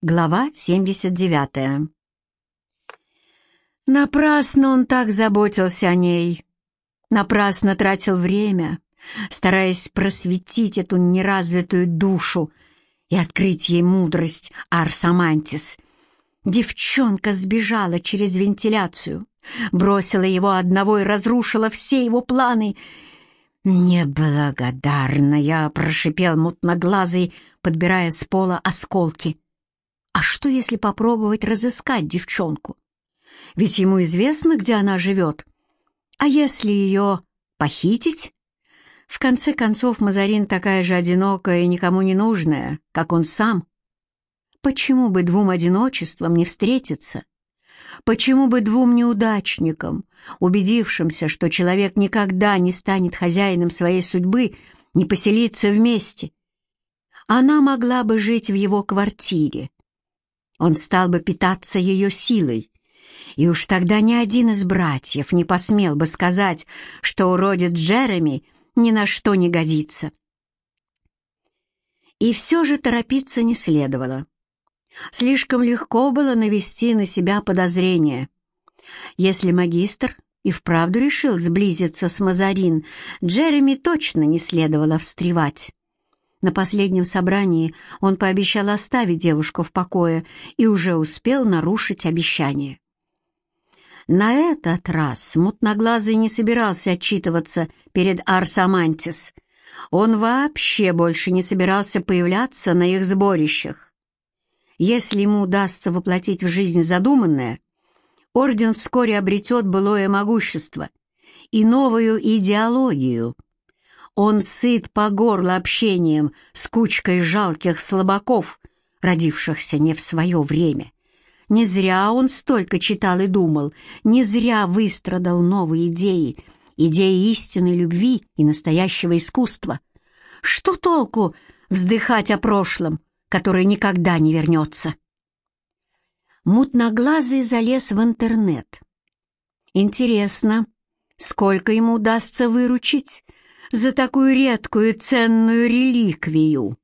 Глава 79 Напрасно он так заботился о ней, напрасно тратил время, стараясь просветить эту неразвитую душу и открыть ей мудрость Арсамантис. Девчонка сбежала через вентиляцию, бросила его одного и разрушила все его планы. «Неблагодарная!» — прошипел мутноглазый, подбирая с пола осколки — а что, если попробовать разыскать девчонку? Ведь ему известно, где она живет. А если ее похитить? В конце концов, Мазарин такая же одинокая и никому не нужная, как он сам. Почему бы двум одиночествам не встретиться? Почему бы двум неудачникам, убедившимся, что человек никогда не станет хозяином своей судьбы, не поселиться вместе? Она могла бы жить в его квартире, он стал бы питаться ее силой, и уж тогда ни один из братьев не посмел бы сказать, что уродец Джереми ни на что не годится. И все же торопиться не следовало. Слишком легко было навести на себя подозрение. Если магистр и вправду решил сблизиться с Мазарин, Джереми точно не следовало встревать. На последнем собрании он пообещал оставить девушку в покое и уже успел нарушить обещание. На этот раз мутноглазый не собирался отчитываться перед Арсамантис. Он вообще больше не собирался появляться на их сборищах. Если ему удастся воплотить в жизнь задуманное, Орден вскоре обретет былое могущество и новую идеологию — он сыт по горло общением с кучкой жалких слабаков, родившихся не в свое время. Не зря он столько читал и думал, не зря выстрадал новые идеи, идеи истинной любви и настоящего искусства. Что толку вздыхать о прошлом, которое никогда не вернется? Мутноглазый залез в интернет. Интересно, сколько ему удастся выручить за такую редкую ценную реликвию.